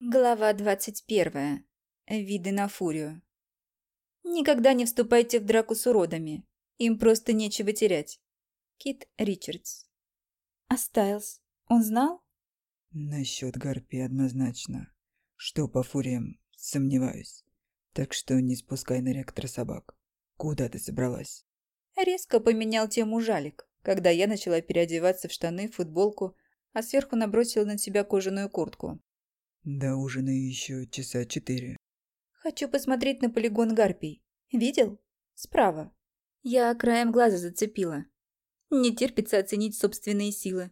Глава 21. Виды на фурию. Никогда не вступайте в драку с уродами. Им просто нечего терять. Кит Ричардс. А Стайлз? Он знал? Насчет гарпии однозначно. Что по фуриям, сомневаюсь. Так что не спускай на реактор собак. Куда ты собралась? Резко поменял тему жалик, когда я начала переодеваться в штаны, футболку, а сверху набросила на себя кожаную куртку. До ужина еще часа четыре. Хочу посмотреть на полигон гарпий. Видел? Справа. Я краем глаза зацепила. Не терпится оценить собственные силы.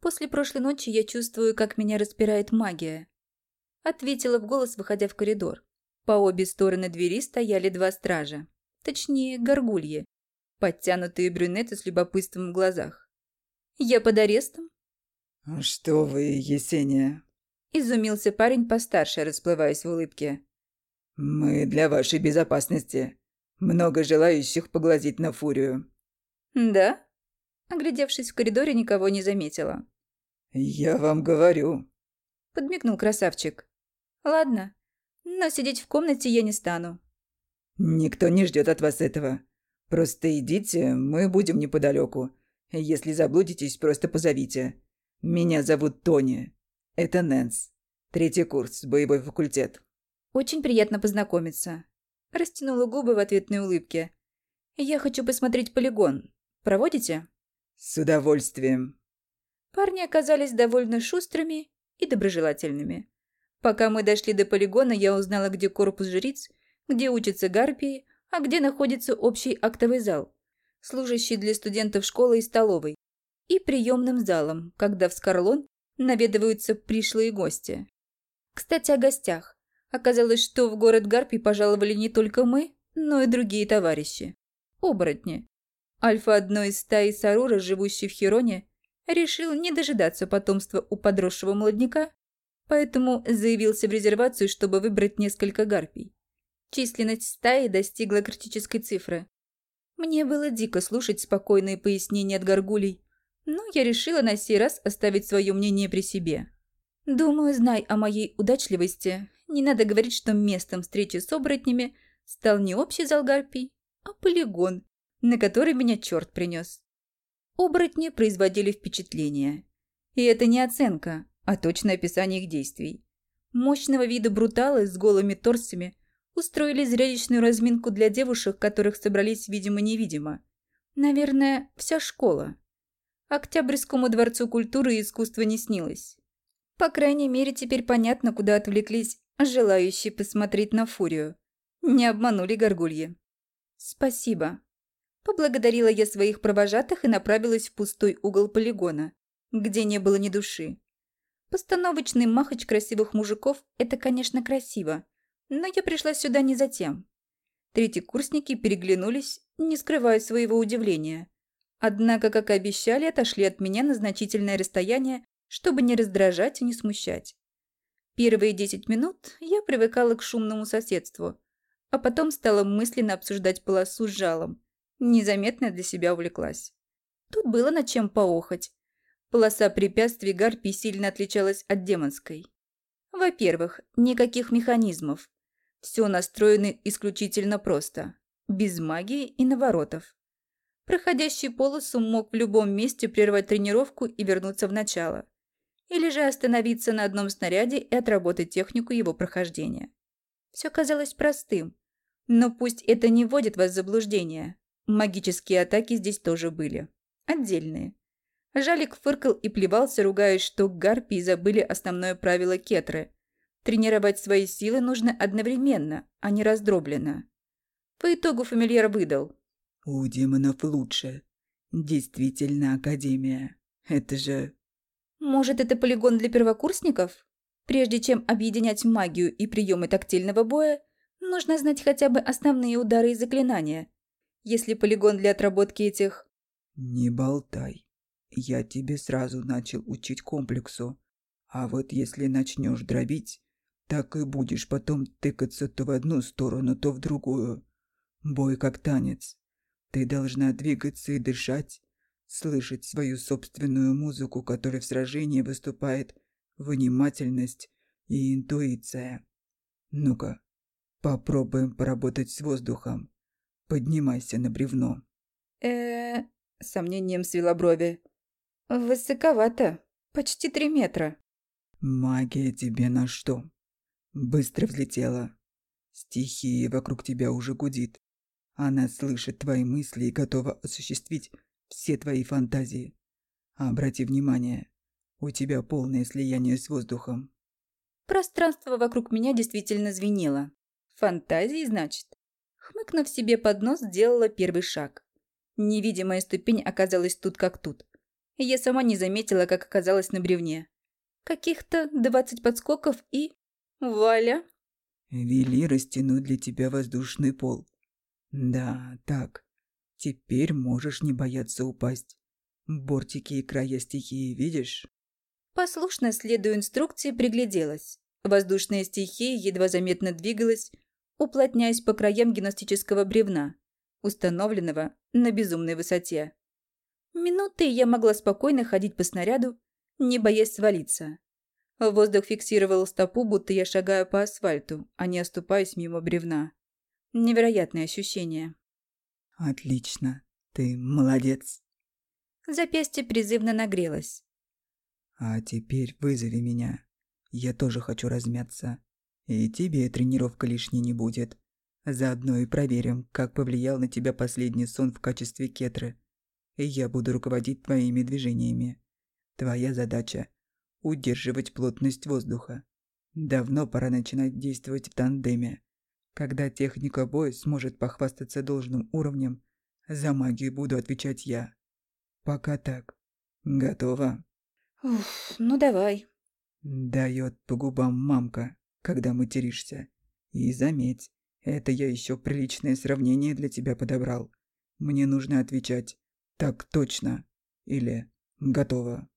После прошлой ночи я чувствую, как меня распирает магия. Ответила в голос, выходя в коридор. По обе стороны двери стояли два стража. Точнее, горгульи. Подтянутые брюнеты с любопытством в глазах. Я под арестом? «Что вы, Есения?» Изумился парень постарше, расплываясь в улыбке. «Мы для вашей безопасности. Много желающих поглазить на фурию». «Да?» Оглядевшись в коридоре, никого не заметила. «Я вам говорю», — подмигнул красавчик. «Ладно, но сидеть в комнате я не стану». «Никто не ждет от вас этого. Просто идите, мы будем неподалеку. Если заблудитесь, просто позовите. Меня зовут Тони. Это Нэнс. Третий курс, боевой факультет». «Очень приятно познакомиться». Растянула губы в ответной улыбке. «Я хочу посмотреть полигон. Проводите?» «С удовольствием». Парни оказались довольно шустрыми и доброжелательными. Пока мы дошли до полигона, я узнала, где корпус жриц, где учатся гарпии, а где находится общий актовый зал, служащий для студентов школы и столовой, и приемным залом, когда в Скарлон наведываются пришлые гости. Кстати, о гостях. Оказалось, что в город Гарпий пожаловали не только мы, но и другие товарищи. Оборотни. Альфа одной из стаи Сарура, живущей в Хироне, решил не дожидаться потомства у подросшего молодняка, поэтому заявился в резервацию, чтобы выбрать несколько гарпий. Численность стаи достигла критической цифры. Мне было дико слушать спокойные пояснения от горгулей, но я решила на сей раз оставить свое мнение при себе. Думаю, знай о моей удачливости, не надо говорить, что местом встречи с оборотнями стал не общий зал гарпий, а полигон, на который меня черт принес. Оборотни производили впечатление. И это не оценка, а точное описание их действий. Мощного вида бруталы с голыми торсами устроили зрелищную разминку для девушек, которых собрались видимо-невидимо. Наверное, вся школа. Октябрьскому дворцу культуры и искусства не снилось. По крайней мере, теперь понятно, куда отвлеклись желающие посмотреть на фурию. Не обманули горгульи. «Спасибо». Поблагодарила я своих провожатых и направилась в пустой угол полигона, где не было ни души. Постановочный махач красивых мужиков – это, конечно, красиво, но я пришла сюда не за тем. Третьекурсники переглянулись, не скрывая своего удивления. Однако, как и обещали, отошли от меня на значительное расстояние, чтобы не раздражать и не смущать. Первые десять минут я привыкала к шумному соседству, а потом стала мысленно обсуждать полосу с жалом. Незаметно для себя увлеклась. Тут было над чем поохоть. Полоса препятствий гарпий сильно отличалась от демонской. Во-первых, никаких механизмов. Все настроено исключительно просто. Без магии и наворотов. Проходящий полосу мог в любом месте прервать тренировку и вернуться в начало. Или же остановиться на одном снаряде и отработать технику его прохождения. Все казалось простым. Но пусть это не вводит вас в заблуждение. Магические атаки здесь тоже были. Отдельные. Жалик фыркал и плевался, ругаясь, что гарпии забыли основное правило кетры. Тренировать свои силы нужно одновременно, а не раздробленно. По итогу фамильяр выдал – у демонов лучше. Действительно, Академия. Это же... Может, это полигон для первокурсников? Прежде чем объединять магию и приемы тактильного боя, нужно знать хотя бы основные удары и заклинания. Если полигон для отработки этих... Не болтай. Я тебе сразу начал учить комплексу. А вот если начнешь дробить, так и будешь потом тыкаться то в одну сторону, то в другую. Бой как танец. Ты должна двигаться и дышать, слышать свою собственную музыку, которая в сражении выступает, внимательность и интуиция. Ну-ка, попробуем поработать с воздухом. Поднимайся на бревно. э сомнением свела брови. «Высоковато. Почти три метра». Магия тебе на что? Быстро взлетела. Стихия вокруг тебя уже гудит. Она слышит твои мысли и готова осуществить все твои фантазии. Обрати внимание, у тебя полное слияние с воздухом. Пространство вокруг меня действительно звенело. Фантазии, значит? Хмыкнув себе под нос, сделала первый шаг. Невидимая ступень оказалась тут как тут. Я сама не заметила, как оказалась на бревне. Каких-то двадцать подскоков и... Валя! Вели растянуть для тебя воздушный пол. Да, так. Теперь можешь не бояться упасть. Бортики и края стихии видишь? Послушно, следуя инструкции, пригляделась. Воздушная стихия едва заметно двигалась, уплотняясь по краям гимнастического бревна, установленного на безумной высоте. Минуты я могла спокойно ходить по снаряду, не боясь свалиться. Воздух фиксировал стопу, будто я шагаю по асфальту, а не оступаюсь мимо бревна. Невероятное ощущение. Отлично. Ты молодец. Запястье призывно нагрелось. А теперь вызови меня. Я тоже хочу размяться. И тебе тренировка лишней не будет. Заодно и проверим, как повлиял на тебя последний сон в качестве кетры. И я буду руководить твоими движениями. Твоя задача – удерживать плотность воздуха. Давно пора начинать действовать в тандеме. Когда техника боя сможет похвастаться должным уровнем, за магию буду отвечать я. Пока так. Готово? Уф, ну давай. Дает по губам мамка, когда материшься. И заметь, это я еще приличное сравнение для тебя подобрал. Мне нужно отвечать «так точно» или «готово».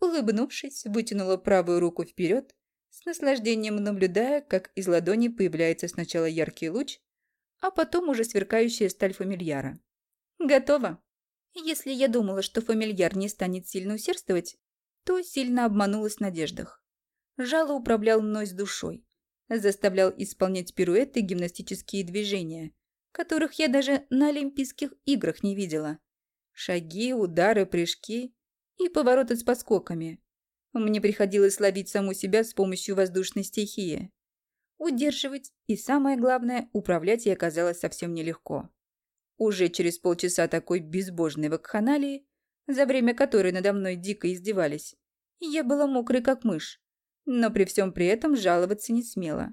Улыбнувшись, вытянула правую руку вперед, с наслаждением наблюдая, как из ладони появляется сначала яркий луч, а потом уже сверкающая сталь фамильяра. Готово. Если я думала, что фамильяр не станет сильно усердствовать, то сильно обманулась в надеждах. Жало управлял мной с душой, заставлял исполнять пируэты и гимнастические движения, которых я даже на Олимпийских играх не видела. Шаги, удары, прыжки и повороты с подскоками. Мне приходилось ловить саму себя с помощью воздушной стихии. Удерживать и, самое главное, управлять ей оказалось совсем нелегко. Уже через полчаса такой безбожной вакханалии, за время которой надо мной дико издевались, я была мокрой как мышь, но при всем при этом жаловаться не смела.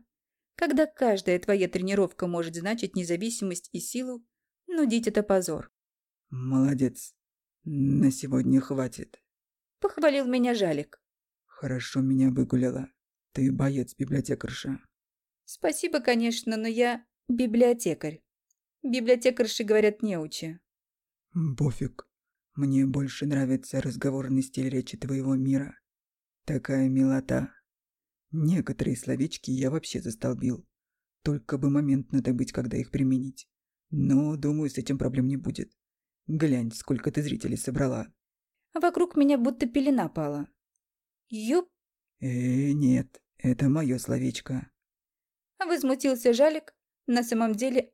Когда каждая твоя тренировка может значить независимость и силу, нудить это позор. Молодец. На сегодня хватит. Похвалил меня Жалик. Хорошо меня выгуляла. Ты боец-библиотекарша. Спасибо, конечно, но я библиотекарь. Библиотекарши говорят неучи. Пофиг. Мне больше нравится разговорный стиль речи твоего мира. Такая милота. Некоторые словечки я вообще застолбил. Только бы момент надо быть, когда их применить. Но, думаю, с этим проблем не будет. Глянь, сколько ты зрителей собрала. Вокруг меня будто пелена пала. Юп. Э, нет, это мое словечко. Возмутился Жалик, на самом деле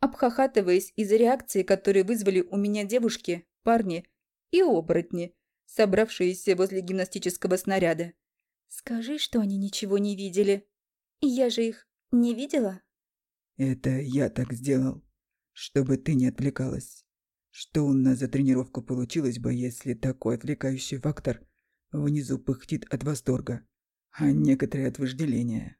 обхахатываясь из-за реакции, которые вызвали у меня девушки, парни и оборотни, собравшиеся возле гимнастического снаряда. «Скажи, что они ничего не видели. Я же их не видела?» «Это я так сделал, чтобы ты не отвлекалась. Что у нас за тренировка получилась бы, если такой отвлекающий фактор внизу пыхтит от восторга, а некоторые от вожделения?»